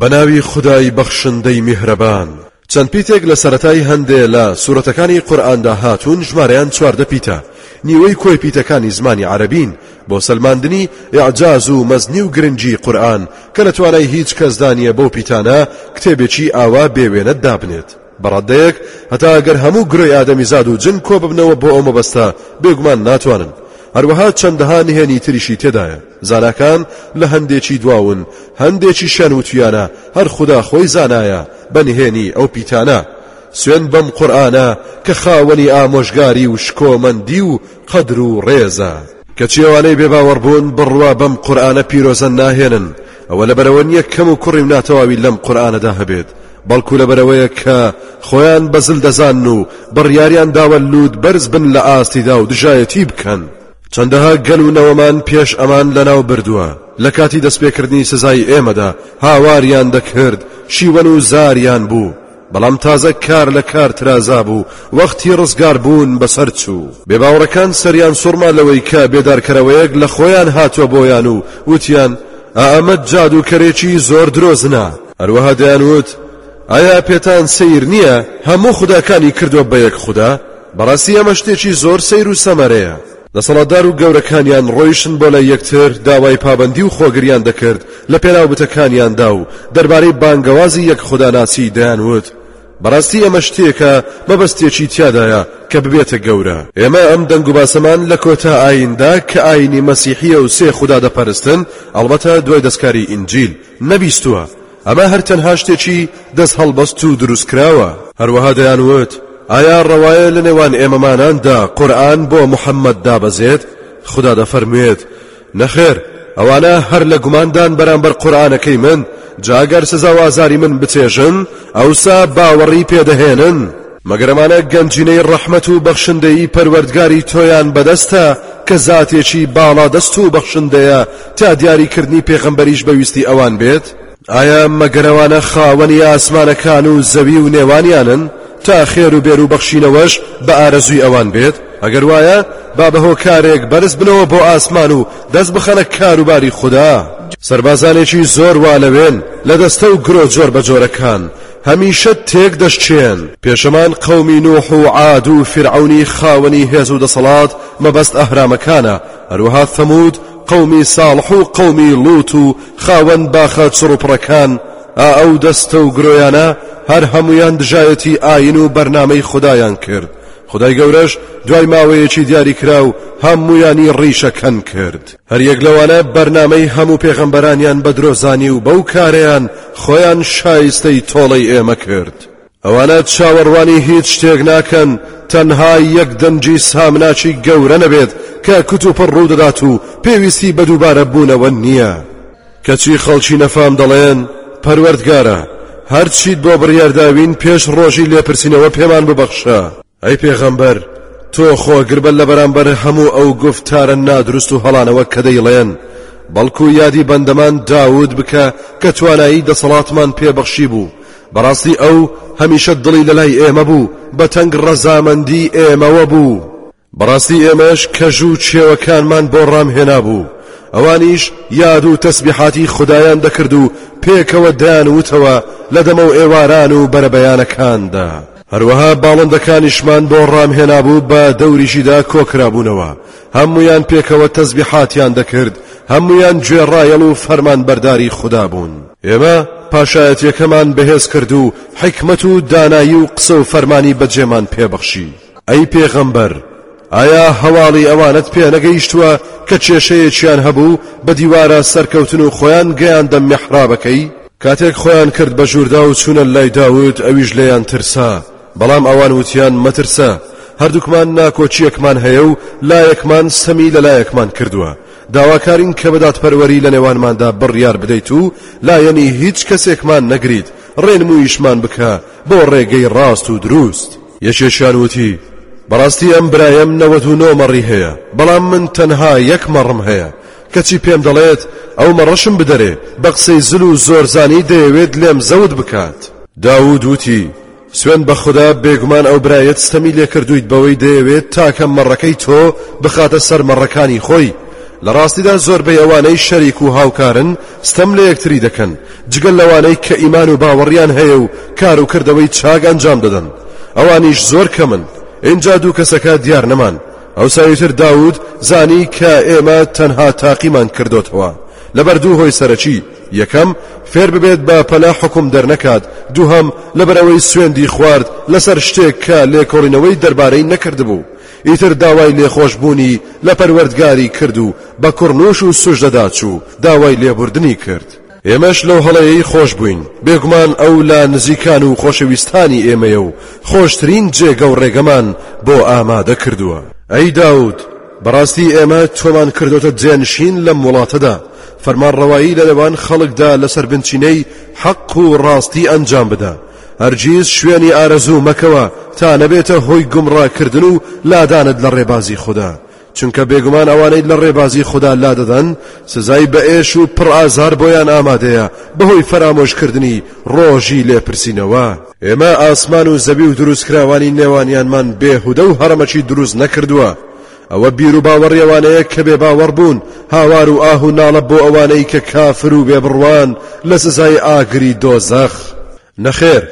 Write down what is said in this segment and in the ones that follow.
بەناوی خودای بەخشندەی میهرەبان. چەند پیتێک لە سەرەتای هەندێ لە سورەتەکانی قورئاندا هاتوون ژمارەیان چواردە پیتە، نیوەی کۆی پیتەکانی زمانی عەرەبین، بۆ سەلماندنی ئیعجاز و مەزنی و گرنگی قورئان کە لە توانای هیچ کەسدا نیە بەو پیتانە کتێبێکی ئاوا بێ وێنە دابنێت. بە ڕادەیەک هەتا ئەگەر هەموو گرۆی ئادەمیزاد و جن کۆببنەوە بۆ ئەو مەبەستە بێگومان ناتوانن، هەروەها چەندەها نهێنی تریشی تێدایە، زاناکان لە هەندێکی دواون، هەندێکیشیان وتویانە هەر خودا خۆی زانایە بە نهێنی ئەو پیتانە. سوێند بەم قورئانە کە خاوەنی ئامۆژگاری و شکۆمەندی و قەدر و ڕێزە. کەچی ئەوانەی بێباوەڕبوون بڕوا بەم قورئانە پیرۆزە ناهێنن، ئەوە لەبەرەوە نیە کەم و کوڕی و ناتەواوی لەم قورئانەدا هەبێت بەڵکو لەبەرەوەیە کە خۆیان بە زل دەزانن و بڕیاریان داوە لووت بەرز بن لە ئاستیدا و دژایەتی بکەن چەندەها گەل و نەوەمان پێش ئەمان لەناو بردووە لە کاتی دەستپێکردنی سزای ئێمەدا هاواریان دەکرد شیوەن و زاریان بوو بەڵام تازە کار لە کار ترازا بوو وەختی ڕزگار بوون بەسەر چوو. بێ باوڕەکان سەریان سوڕما لەوەی کە بێدارکەرەوەیەک لە خۆیان هاتووە بۆیان و وتیان، ئا ئەمە جادووکەرێکی زۆر درۆزنە. هەروەها دەیان وت، ئایا پێتان سەیر نییە هەموو خوداکانی کردووە بە یەک خودا؟ بەڕاستی ئەمە شتێکی زۆر سەیر و سەمەرەیە. دەسەڵاتدار و گەورەکانیان ڕۆیشتن بۆ لای یەکتر داوای پابەندی و خۆگریان دەکرد لە پێناو بتەکانیاندا و دەربارەی بانگەوازی یەک خوداناسی دەیان وت بەڕاستی ئەمە شتێکە مەبەستێکی تیادایە کە ببێتە گەورە. ئێمە ئەم دەنگوباسەمان لە کۆتا ئایندا کە ئاینی مەسیحیە و سێ خودا دەپەرستن، ئەڵبەتە دوای دەستکاری ئینجیل، نەبیستووە. ئەمە هەر تەنها شتێکی دەست هەڵبەست و دروست کراوە. هەروەها دەیان وت، ئایا ڕەوایە لە نێوان ئێمەماناندا قورئان بۆ محەمەد دابەزێت؟ خودا دەفەرموێت، نەخێر، ئەوانە هەر لە گوماندان بەرامبەر قورئانەکەی من، جا گەر سزا و ئازاری من بچێژن، ئەوسا باوەڕی پێ دەهێنن. مەگەر ئەمانە گەنجینەی ڕەحمەت و بەخشندەیی پەروەردگاری تۆیان بەدەستە کە زاتێکی باڵادەست و بەخشندەیە تا دیاریکردنی پێغەمبەریش بە ویستی ئەوان بێت؟ ئایا مەگەر ئەوانە خاوەنی ئاسمانەکان و زەوی و نێوانیانن تا خێر و بێر و بەخشینەوەش بە ئارەزووی ئەوان بێت؟ ئەگەر وایە با بە هۆکارێک بەرز بنەوە بۆ ئاسمان و دەست بخەنە کاروباری خودا. سەربازانێکی زۆر وا لەوێن لە دەستە و گرۆ جۆر بە جۆرەکان هەمیشە تێک دەشچێن. پێشەمان قەومی نوح و عاد و فیرعەونی خاوەنی هێز و دەسەڵات مەبەست ئەهرامەکانە، هەروەها ثەمود قەومی ساڵح و قەومی لوط و خاوەن باخە چڕوپڕەکان، ئا ئەو دەستە و گرۆیانە هەر هەموویان دژایەتی ئاین و بەرنامەی خودایان کرد، خودای گەورەش دوای ماوەیەکی دیاریکراو هەموویانی ڕیشەکەن کرد. هەریەک لەوانە بەرنامەی هەموو پێغەمبەرانیان بە درۆ زانی و بەو کارەیان خۆیان شایستەی تۆڵەی ئێمە کرد. ئەوانە چاوەڕوانی هیچ شتێک ناکەن تەنها یەک دەنگی سامناکی گەورە نەبێت کە کوتوپڕ ڕوودەدات و پێویستی بە دووبارە بوونەوە نییە. کەچی خەڵکی نەفام دەڵێن، پەروەردگارە! هەرچیت بۆ بڕیارداوین پێش ڕۆژی لێپرسینەوە پێمان ببەخشە. ئەی پێغەمبەر تۆ خۆ گربە لە بەرامبەر هەموو ئەو گفتارە نادروست و هەڵانەوە کە دەیڵێن بەڵکو یادی بەندەمان داود بکە کە توانایی دەسەڵاتمان پێبەخشی بوو بەڕاستی ئەو هەمیشە دڵی لەلای ئێمە بوو بە تەنگ ڕەزامەندی ئێمەوە بوو بەڕاستی ئێمەش کەژ و چێوەکانمان بۆ ڕام هێنا بوو ئەوانیش یاد و تەسبیحاتی خدایان دەکرد و پێکەوە دەیان وتەوە لە دەمە و ئێواران و بەرەبەیانەکاندا. هەروەها باڵندەکانیشمان بۆ ڕام هێنابوو بە دەوریشیدا کۆکرابوونەوە هەمویان پێکەوە تەزبیحاتیان دەکرد هەمویان گوێ ڕایەڵ و فەرمان بەرداری خودا بوون ئێمە پاشایەتیەکەمان بەهێز کرد و حیکمەت و دانایی و قسە و فەرمانی بەجێمان پێبەخشی ئەی پێغەمبەر ئایا هەواڵی ئەوانەت پێ نەگەیشتووە کە کێشەیەکیان هەبوو بە دیوارە سەرکەوتن و خۆیان گەیاندە میحرابەکەی؟ کاتێک خۆیان کرد بە ژووردا و چوونە لای داود ئەویش لێیان ترسا، بەڵام ئەوان وتیان مەترسە، هەردووکمان ناکۆکییەکمان هەیە و لایەکمان ستەمی لە لایەکمان کردووە، داواکارین کە بە دادپەروەری لە نێوانماندا بڕیار بدەیت و لایەنی هیچ کەسێکمان نەگریت، ڕێنموویشمان بکە بۆ ڕێگەی ڕاست و دروست. یەکێکیان وتی، بەڕاستی ئەم برایەم نەوەد و نۆ مەڕی هەیە، بەڵام من تەنها یەک مەڕم هەیە، کەچی پێم دەڵێت ئەو مەڕەشم بدەرێ، بە قسەی زل و زۆرزانی دەیەوێت لێم زەوت بکات. داود وتی، سوێند بە خودا بێگومان ئەو برایەت ستەمی لێکردوویت بەوەی دەیەوێت تاکە مەڕەکەی تۆ بخاتە سەر مەڕەکانی خۆی، لە ڕاستیدا زۆربەی ئەوانەی شەریک و هاوکارن ستەم لە یەکتری دەکەن، جگە لەوانەی کە ئیمان و باوەڕیان هەیە و کار و کردەوەی چاک ئەنجام دەدەن ئەوانیش زۆر کەمن ئینجا دوو کەسەکە دیار نەمان ئەوسایتر داود زانی کە ئێمە تەنها تاقیمان کردوتەوە لەبەر دوو هۆی سەرەکی یەکەم فێر ببێت بە پەلا حکم دەرنەکات دووهم لەبەرەوەی سوێندی خوارد لەسەر شتێک کە لێکۆڵینەوەی دەربارەی نەکردبوو ئیتر داوای لێخۆشببوونی لە پەروەردگاری کرد و بە کوڕنوش و سوژدەدا چوو داوای لێبوردنی کرد ئێمەش لەو هەڵەیەی خۆش بووین، بێگومان ئەو لە نزیکان و خۆشەویستانی ئێمەیە و خۆشترین جێگە و ڕێگەمان بۆ ئامادە کردووە. ئەی داود! بەڕاستی ئێمە تۆمان کردۆتە جێنشین لەم وڵاتەدا، فەرمانڕەوایی لە نێوان خەڵکدا لەسەر بنچینەی حەق و ڕاستی ئەنجام بدە، هەرگیز شوێنی ئارەزوو مەکەوە تا نەبێتە هۆی گومڕاکردن و لادانت لە ڕێبازی خودا، چونکە بێگومان ئەوانەی لە ڕێبازی خودا لادەدەن سزای بەئێش و پڕ ئازار بۆیان ئامادەیە بەهۆی فەرامۆشکردنی ڕۆژی لێپرسینەوە ئێمە ئاسمان و زەوی و دروستکراوانی نێوانیانمان بێهودە و هەڕەمەکی دروست نەکردووە ئەوە بیر و باوەڕی ئەوانەیە کە بێ باوەڕ بوون هاوار و ئاه و ناڵە بۆ ئەوانەی کە کافر و بێبڕوان لە سزای ئاگری دۆزەخ نەخێر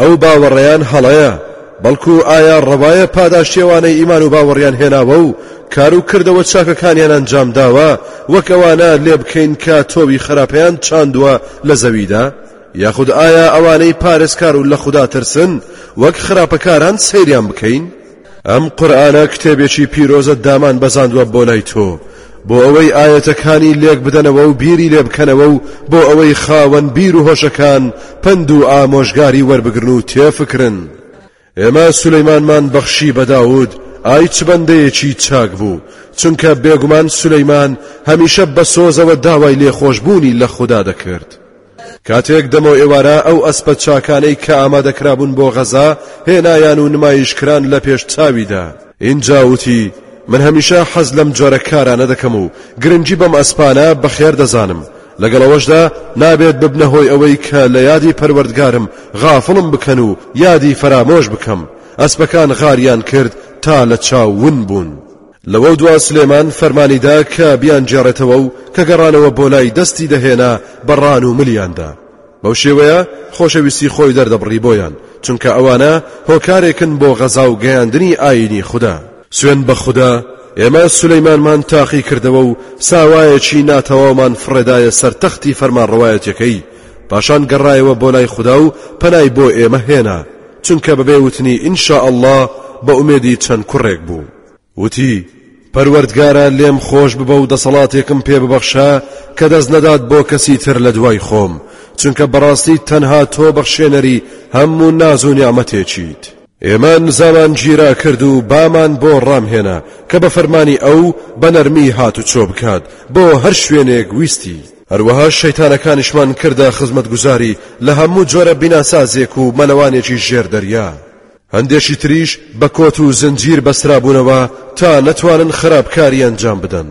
ئەو باوەڕەیان هەڵەیە، بەڵکو ئایا ڕەوایە پاداشتی ئەوانەی ئیمان و باوەڕیان هێناوە و کار و کردەوە چاکەکانیان ئەنجام داوە وەک ئەوانە لێ بکەین کە تۆوی خراپەیان چاندووە لە زەویدا؟ یاخود ئایا ئەوانەی پارێزکار و لە خودا ترسن وەک خراپەکاران سەیریان بکەین؟ ئەم قورئانە کتێبێکی پیرۆزە دامان بەزاندوە بۆ لای تۆ بۆ ئەوەی ئایەتەکانی لێک بدەنەوە و بیری لێ بکەنەوە و بۆ ئەوەی خاوەن بیر و هۆشەکان پند و ئامۆژگاری وەربگرن و تێفکرن ئێمە سولەیمانمان بەخشی بە داود ئای چ بەندەیەکی چاک بوو چونکە بێگومان سولەیمان هەمیشە بە سۆزەوە داوای لێخۆشببوونی لە خوددا دەکرد کاتێک دەمەوئێوارە ئەو ئەسپە چاکانەی کە ئامادەکرابوون بۆ غەزا هێنایان و نمایشکران لە پێش چاویدا، ئینجا وتی، من هەمیشە حەز لەم جۆرە کارانە دەکەم و گرنگی بەم ئەسپانە بەخێر دەزانم، لەگەڵ ئەوەشدا نابێت ببنە هۆی ئەوەی کە لە یادی پەروەردگارم غافڵم بکەن و یادی فەرامۆش بکەم، ئەسپەکان غاریان کرد تا لە چاو ون بوون. لەوەو دوا سلێمان فەرمانی دا کە بیانگێڕێتەوە و کە گەڕانەوە بۆ لای دەستی دەهێنا بە ڕان و ملیان دا. بەو شێوەیە خۆشەویستی خۆی دەردەبڕی بۆیان، چونکە ئەوانە هۆکارێکن بۆ غەزا و گەیاندنی ئایینی خودا. سوێند بە خودا، ئێمە سولەیمانمان تاقی کردەوە و ساوایەکی ناتەواومان فڕێدایە سەر تەختی فەرمانڕەوایەتیەکەی، پاشان گەڕایەوە بۆ لای خودا و پەنای بۆ ئێمە هێنا، چونکە بەبێ وتنی ان شاء اللە بە ئومێدی چەند کوڕێک بوو. وتی، پەروەردگارا لێم خۆش ببە و دەسەڵاتێکم پێ ببەخشە کە دەست نەدات بۆ کەسی تر لە دوای خۆم، چونکە بەڕاستی تەنها تۆ بەخشێنەری هەموو ناز و نیعمەتێکیت. ئێمە نزامان گیرا کرد و بامان بۆ ڕامهێنا کە بە فەرمانی ئەو بە نەرمی هاتوچۆ بکات بۆ هەر شوێنێک ویستی، هەروەها شەیتانەکانیشمان کردە خزمەتگوزاری لە هەموو جۆرە بیناسازێک و مەلەوانێکی ژێر دەریا، هەندێکی تریش بە کۆت و زنجیر بەسترابوونەوە تا نەتوانن خراپکاری ئەنجام بدەن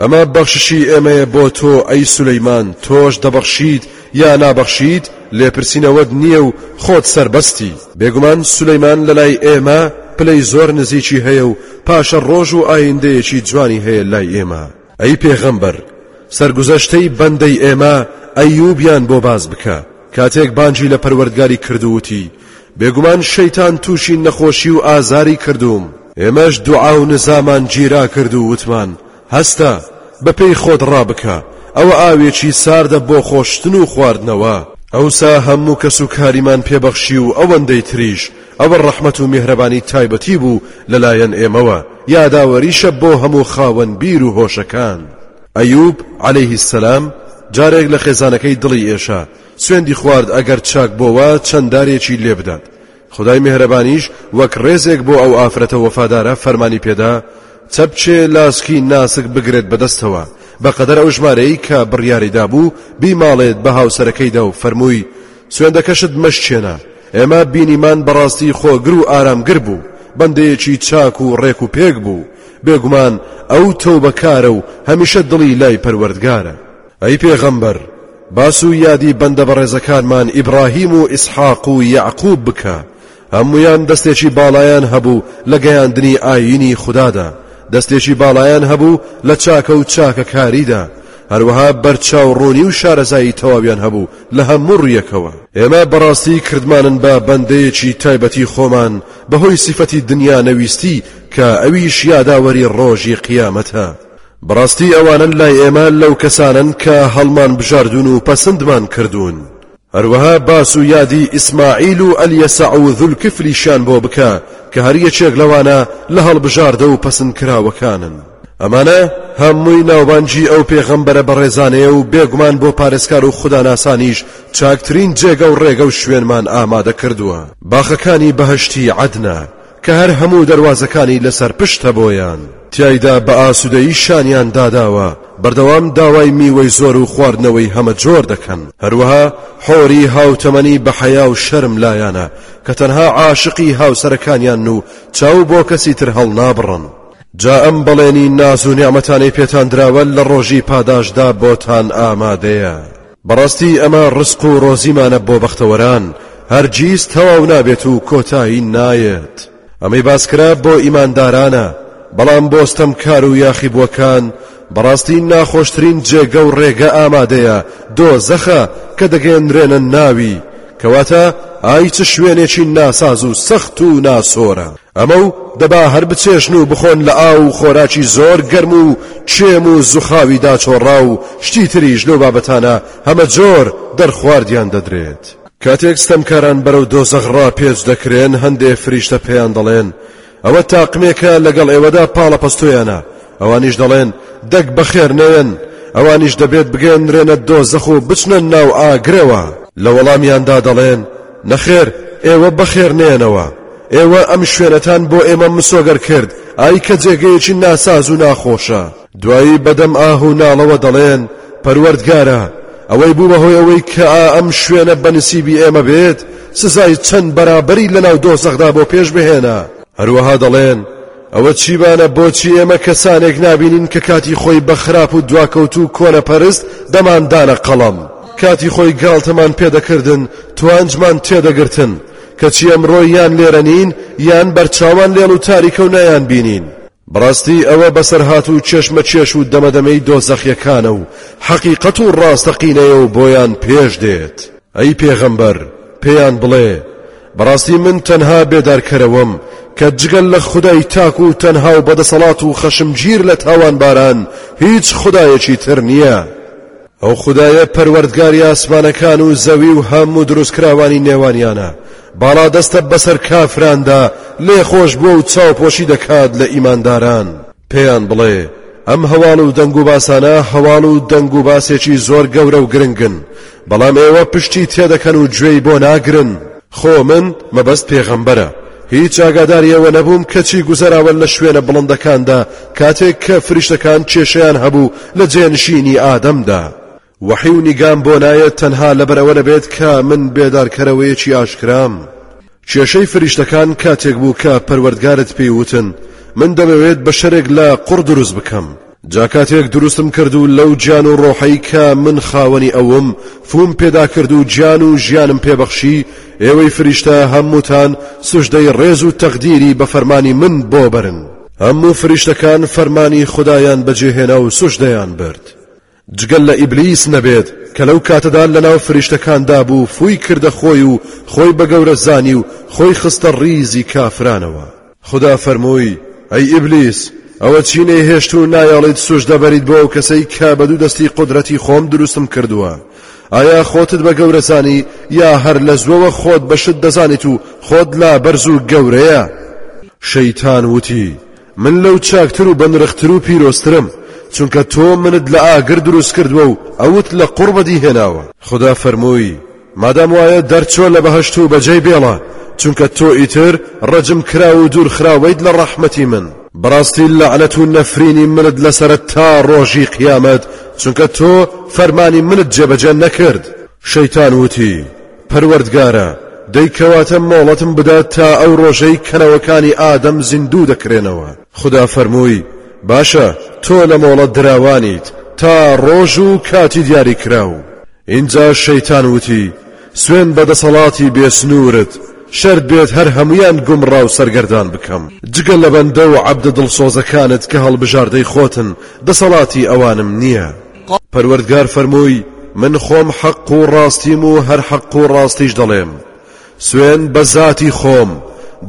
ئەمە بەخششی ئێمەیە بۆ تۆ ئەی سولەیمان تۆش دەبەخشیت یا نابەخشیت لێپرسینەوەت نییە و خۆت سەربەستی بێگومان سولەیمان لەلای ئێمە پلەی زۆر نزیکی هەیە و پاشە ڕۆژ و ئایندەیەکی جوانی هەیە لای ئێمە ئەی پێغەمبەر سەرگوزەشتەی بەندەی ئێمە ئەیوبیان بۆ باس بکە کاتێک بانگی لە پەروەردگاری کردو وتی بێگومان شەیتان تووشی نەخۆشی و ئازاری کردووم ئێمەش دوعا و نزامان گیرا کرد و وتمان هەستە بەپێی خۆت ڕابکە ئەوە ئاوێکی ساردە بۆ خۆشتن و خواردنەوە ئەوسا هەموو کەس و کاریمان پێبەخشی و ئەوەندەی تریش ئەوە ڕەحمەت و میهرەبانی تایبەتی بوو لەلایەن ئێمەوە، یاداوەریشە بۆ هەموو خاوەن بیر و هۆشەکان. ئەیوب، عەلەیه السلام، جارێک لە خێزانەکەی دڵی ئێشا، سوێندی خوارد ئەگەر چاک بۆوە چەند دارێکی لێ بدات. خودای میهرەبانیش وەک ڕێزێک بۆ ئەو ئافرەتە وەفادارە فەرمانی پێدا، چەپکێ لاسکی ناسک بگرێت بەدەستەوە، بەقەدەر ئەو ژمارەی کە بڕیاری دابوو بیماڵێت بە هاوسەرەکەیدا و فەرمووی، سوێندەکەشت مەشکێنە، ئێمە بینیمان بەڕاستی خۆگر و ئارامگر بوو، بەندەیەکی چاک و ڕێک و پێک بوو، بێگومان ئەو تەوبەکارە و هەمیشە دڵی لای پەروەردگارە. ئەی پێغەمبەر باس و یادی بەندە بەڕێزەکانمان ئیبراهیم و ئیسحاق و یەعقوب بکە، هەموویان دەستێکی باڵایان هەبوو لە گەیاندنی ئایینی خودادا، دەستێکی باڵایان هەبوو لە چاکە و چاکەکاریدا، هەروەها بەرچاو ڕوونی و شارەزایی تەواویان هەبوو لە هەموو ڕوویەکەوە. ئێمە بەڕاستی کردمانن بە بەندەیەکی تایبەتی خۆمان بەهۆی سیفەتی دنیا نەویستی کە ئەویش یاداوەری ڕۆژی قیامەتە. بەڕاستی ئەوانە لای ئێمە لەو کەسانەن کە هەڵمانبژاردوون و پەسندمان کردوون. هەروەها باس و یادی ئیسماعیل و ئەلیەسەع و زولکفلیشیان بۆ بکە کە هەر یەکێک لەوانە لە هەڵبژاردە و پەسندکراوەکانن ئەمانە هەمووی ناوبانگی ئەو پێغەمبەرە بەڕێزانەیە و بێگومان بۆ پارێزکار و خوداناسانیش چاکترین جێگە و ڕێگە و شوێنمان ئامادە کردووە باخەکانی بەهەشتی عەدنە کە هەر هەموو دەروازەکانی لەسەر پشت هەبۆیان تیایدا بە ئاسودەیی شانیان داداوە، بەردەوام داوای میوەی زۆر و خواردنەوەی هەمە جۆر دەکەن، هەروەها حۆری هاوتەمەنی بە حەیا و شەرم لایانە کە تەنها عاشقی هاوسەرەکانیانن و چاو بۆ کەسی تر هەڵنابڕن، جا ئەم بەڵێنی ناز و نیعمەتانەی پێتان دراوە لە ڕۆژی پاداشتدا بۆتان ئامادەیە. بەڕاستی ئەمە ڕزق و ڕۆزیمانە بۆ بەختەوەران هەرگیز تەواو نابێت و کۆتایی نایەت ئەمەی باسکرا بۆ ئیماندارانە بەڵام بۆ ستەمکار و یاخیبووەکان بەڕاستی ناخۆشترین جێگە و ڕێگە ئامادەیە دۆزەخە کە دەگەێنرێنە ناوی کەواتە ئای چ شوێنێکی ناساز و سەخت و ناسۆرە ئەمە و دەبا هەر بچێژن و بخۆن لە ئاو و خۆراکی زۆر گەرم و کێم و زوخاوی داچۆڕا و شتی تریش لەو بابەتانە هەمە جۆر دەرخواردیان دەدرێت. کاتێک ستەمکاران بەرەو دۆزەخ ڕاپێچ دەکرێن هەندێ فریشتە پێیان دەڵێن، ئەوە تاقمێکە لەگەڵ ئێوەدا پاڵەپەستۆیانە، ئەوانیش دەڵێن، دەک بەخێر نەیەن، ئەوانیش دەبێت بگەیەنرێنە دۆزەخ و بچنە ناو ئاگرەوە. لە وەڵامیاندا دەڵێن، نەخێر ئێوە بەخێر نێنەوە، ئێوە ئەم شوێنەتان بۆ ئێمە مسۆگەر کرد، ئای کە جێگەیەکی ناساز و ناخۆشە. دوایی بەدەم ئاه و ناڵەوە دەڵێن، پەروەردگارا، ئەوەی بوو بەهۆی ئەوەی کە ئا ئەم شوێنە بە نسیبی ئێمە بێت، سزای چەند بەرابەری لەناو دۆزەخدا بۆ پێش بهێنە. هەروەها دەڵێن، ئەوە چیمانە بۆچی ئێمە کەسانێک نابینین کە کاتی خۆی بە خراپ و دواکەوتو و کۆنەپەرست دەماندانە قەڵەم کاتی خۆی گاڵتەمان پێدەکردن توانجمان تێدەگرتن کەچی ئەمڕۆ یان لێرە نین یان بەرچاوان لێڵ و تاریکە و نایان بینین بەڕاستی ئەوە بەسەرهات و چێشمە چێش و دەمەدەمەی دۆزەخیەکانە و حەقیقەت و ڕاستەقینەیە و بۆیان پێش دێت. ئەی پێغەمبەر، پێیان بڵێ، بەڕاستی من تەنها بێدارکەرەوەم کە جگە لە خودای تاک و تەنها و بەدەسەڵات و خەشمگیر لە تاوانباران هیچ خودایەکی تر نییە، ئەو خودایە پەروەردگاری ئاسمانەکان و زەوی و هەموو دروستکراوانی نێوانیانە، باڵادەستە بەسەر کافراندا، لێخۆشبووە و چاوپۆشی دەکات لە ئیمانداران. پێیان بڵێ، ئەم هەواڵ و دەنگوباسانە هەواڵ و دەنگوباسێکی زۆر گەورە و گرنگن، بەڵام ئێوە پشتی تێدەکەن و گوێی بۆ ناگرن، خۆ من، مەبەست پێغەمبەرە، هیچ ئاگاداری ئەوە نەبووم کە چی گوزەراوە لە شوێنە بڵندەکاندا کاتێک کە فریشتەکان کێشەیان هەبوو لە جێنشینی ئادەمدا، وەحی و نیگام بۆ نایەت تەنها لەبەر ئەوە نەبێت کە من بێدارکەرەوەیەکی ئاشکرام. کێشەی فریشتەکان کاتێک بوو کە پەروەردگارت پێی وتن من دەمەوێت بەشەرێک لە قوڕ دروست بکەم جا کاتێک دروستم کرد و لەو گیان و ڕۆحەی کە من خاوەنی ئەوم فوم پێدا کرد و گیان و ژیانم پێبەخشی ئێوەی فریشتە هەمووتان سوژدەی ڕێز و تەقدیری بە فەرمانی من بۆ بەرن هەموو فریشتەکان فەرمانی خودایان بەجێهێنا و سوژدەیان برد جگە لە ئیبلیس نەبێت کە لەو کاتەدا لەناو فریشتەکاندا بوو فووی کردە خۆی و خۆی بە گەورە زانی و خۆی خستە ڕیزی کافرانەوە خودا فەرمووی ئەی ئیبلیس ئەوە چی نەیهێشت و نایەڵیت سوژدە بەریت بۆ ئەو کەسەی کە بە دوو دەستی قودرەتی خۆم دروستم کردووە ئایا خۆتت بە گەورە زانی یا هەر لە زوەوە خۆت بە شت دەزانیت و خۆت لا بەرز و گەورەیە شەیتان وتی من لەو چاکتر و بەنرختر و پیرۆزترم، چونکە تۆ منت لە ئاگر دروست کردووە و ئەوت لە قوڕ بەدی هێناوە. خودا فەرمووی، مادام وایە دەرچۆ لە بەهەشت و بەجێی بێڵە، چونکە تۆ ئیتر ڕەجمکراو و دوورخراویت لە ڕەحمەتی من. بەڕاستی لەعنەت و نەفرینی منت لەسەرە تا ڕۆژی قیامەت، چونکە تۆ فەرمانی منت جێبەجێ نەکرد. شەیتان وتی، پەروەردگارە، دەی کەواتە مۆڵەتم بدە تا ئەو ڕۆژەی کە نەوەکانی ئادەم زیندوو دەکرێنەوە. خودا فەرمووی، باشە، تۆ لە مۆڵەت دراوانیت تا ڕۆژ و کاتی دیاریکراو. ئینجا شەیتان وتی، سوێن بە دەسەڵاتی بێ سنوورت، شەرت بێت هەر هەموویان گومڕا و سەرگەردان بکەم، جگە لە بەندە و عەبدە دڵسۆزەکانت کە هەڵبژاردەی خۆتن، دەسەڵاتی ئەوانم نییە. پەروەردگار فەرمووی من خۆم حەق و ڕاستیم و هەر حەق و ڕاستیش دەڵێم سوێن بە زاتی خۆم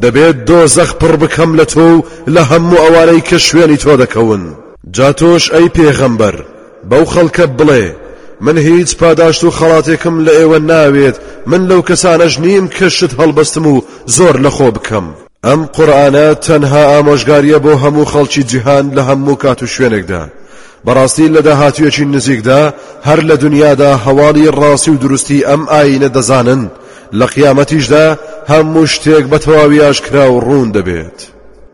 دەبێت دۆزەخ پڕ بکەم لە تۆ و لە هەموو ئەوانەی کە شوێنی تۆ دەکەون جا تۆش ئەی پێغەمبەر بەو خەڵکە بڵێ من هیچ پاداشت و خەڵاتێکم لە ئێوە ناوێت من لەو کەسانەش نیم کە شت هەڵبستم و زۆر لەخۆ بکەم ئەم قورئانە تەنها ئامۆژگاریە بۆ هەموو خەڵکی جیهان لە هەموو کات و شوێنێکدا بەڕاستی لە داهاتویەکی نزیکدا هەر لە دنیادا هەواڵی ڕاستی و دروستی ئەم ئاینە دەزانن لە قیامەتیشدا هەموو شتێک بە تەواوی ئاشکرا و ڕوون دەبێت